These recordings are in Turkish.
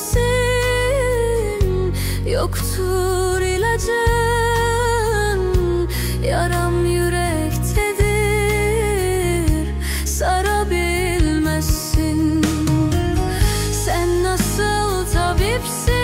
bilirsin Yoktur ilacın Yaram yürektedir. Sarabilmezsin. Sen nasıl tabipsin?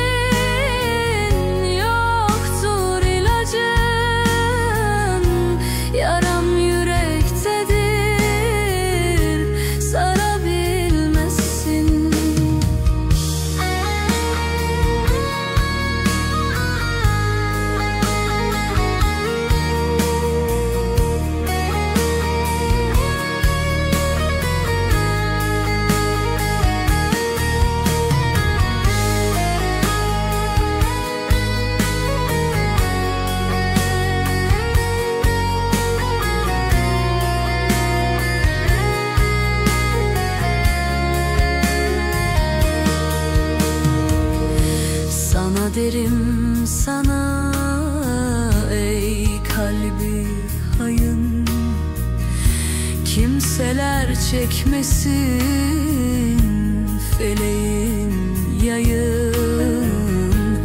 Sana derim sana ey kalbi hayın. Kimseler çekmesin feleğin yayın.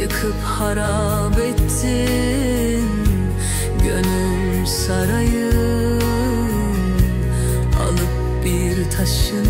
Yıkıp harap ettin gönül sarayın. Alıp bir taşın